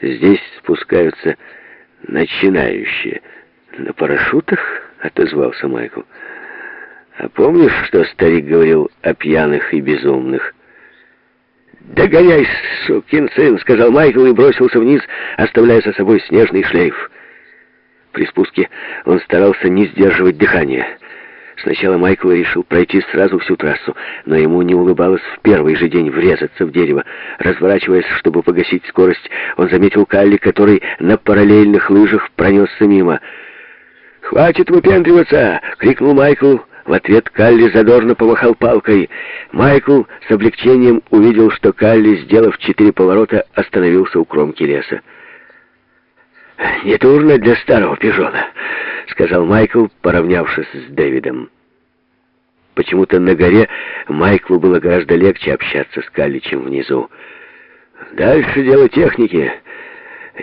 Здесь спускаются начинающие. На парашютах, отозвался Майкл. А помнишь, что старик говорил о пьяных и безумных? «Догоняй, сукин сын!» — сказал Майкл и бросился вниз, оставляя за собой снежный шлейф. При спуске он старался не сдерживать дыхание. Сначала Майкл решил пройти сразу всю трассу, но ему не улыбалось в первый же день врезаться в дерево. Разворачиваясь, чтобы погасить скорость, он заметил Калли, который на параллельных лыжах пронесся мимо. «Хватит выпендриваться!» — крикнул Майкл. В ответ Калли задорно помахал палкой. Майкл с облегчением увидел, что Калли, сделав четыре поворота, остановился у кромки леса. «Не трудно для старого пижона», — сказал Майкл, поравнявшись с Дэвидом. Почему-то на горе Майклу было гораздо легче общаться с Калли, чем внизу. «Дальше дело техники.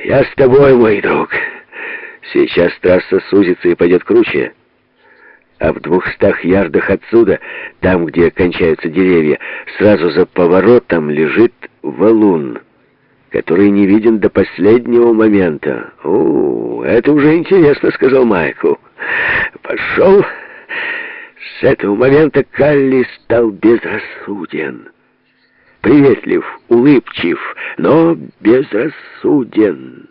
Я с тобой, мой друг. Сейчас трасса сузится и пойдет круче» а в двухстах ярдах отсюда, там, где кончаются деревья, сразу за поворотом лежит валун, который не виден до последнего момента. «О, это уже интересно», — сказал Майкл. «Пошел». С этого момента Калли стал безрассуден. Приветлив, улыбчив, но безрассуден.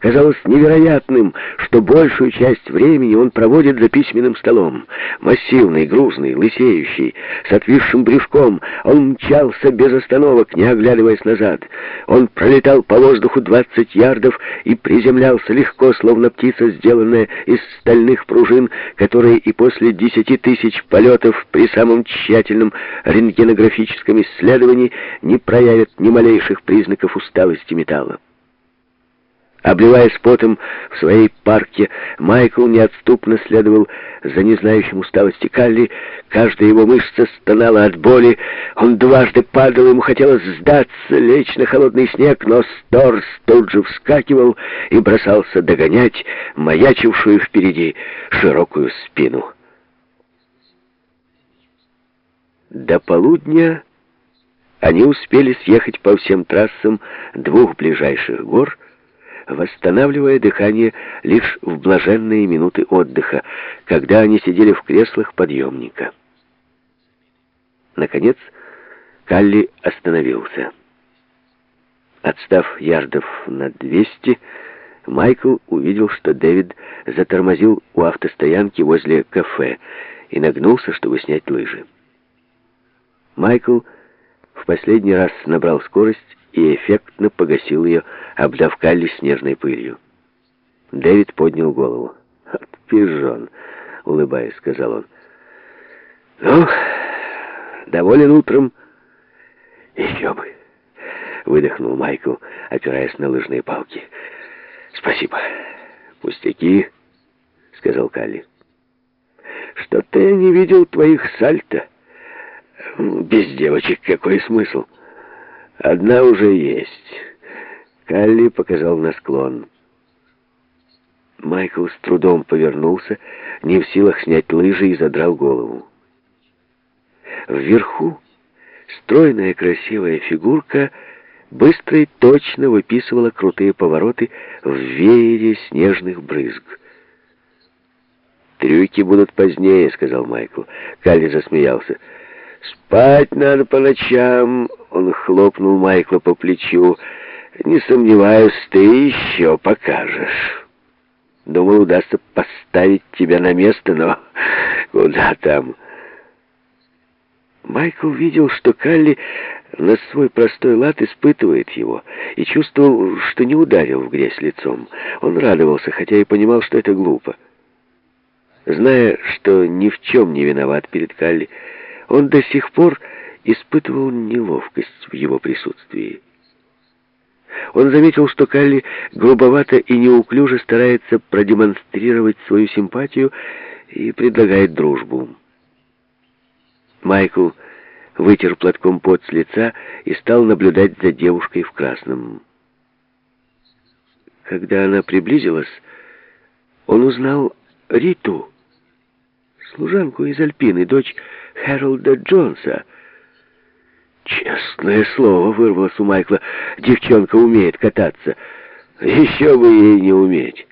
Казалось невероятным, что большую часть времени он проводит за письменным столом. Массивный, грузный, лысеющий, с отвисшим брюшком, он мчался без остановок, не оглядываясь назад. Он пролетал по воздуху 20 ярдов и приземлялся легко, словно птица, сделанная из стальных пружин, которые и после десяти тысяч полетов при самом тщательном рентгенографическом исследовании не проявят ни малейших признаков усталости металла. Обливаясь потом в своей парке, Майкл неотступно следовал за незнающим усталости Калли. Каждая его мышца стонала от боли. Он дважды падал, ему хотелось сдаться, лечь на холодный снег, но Сторс тут же вскакивал и бросался догонять маячившую впереди широкую спину. До полудня они успели съехать по всем трассам двух ближайших гор — восстанавливая дыхание лишь в блаженные минуты отдыха, когда они сидели в креслах подъемника. Наконец, Калли остановился. Отстав ярдов на 200, Майкл увидел, что Дэвид затормозил у автостоянки возле кафе и нагнулся, чтобы снять лыжи. Майкл в последний раз набрал скорость и эффектно погасил ее, обдав Калли снежной пылью. Дэвид поднял голову. «Пижон», — улыбаясь, сказал он. «Ну, доволен утром?» «Еще бы», — выдохнул Майкл, опираясь на лыжные палки. «Спасибо». «Пустяки», — сказал Калли. «Что-то я не видел твоих сальто. Без девочек какой смысл?» Одна уже есть. Калли показал на склон. Майкл с трудом повернулся, не в силах снять лыжи и задрал голову. Вверху стройная красивая фигурка быстро и точно выписывала крутые повороты в веере снежных брызг. «Трюки будут позднее», — сказал Майкл. Калли засмеялся. «Спать надо по ночам», — он хлопнул Майкла по плечу. «Не сомневаюсь, ты еще покажешь. Думал, удастся поставить тебя на место, но куда там?» Майкл видел, что Калли на свой простой лад испытывает его и чувствовал, что не ударил в грязь лицом. Он радовался, хотя и понимал, что это глупо. Зная, что ни в чем не виноват перед Калли, он до сих пор испытывал неловкость в его присутствии. Он заметил, что Калли грубовато и неуклюже старается продемонстрировать свою симпатию и предлагает дружбу. Майкл вытер платком пот с лица и стал наблюдать за девушкой в красном. Когда она приблизилась, он узнал Риту, служанку из Альпины, дочь Хэролда Джонса. Честное слово, вырвалось у Майкла. Девчонка умеет кататься. Еще бы ей не уметь.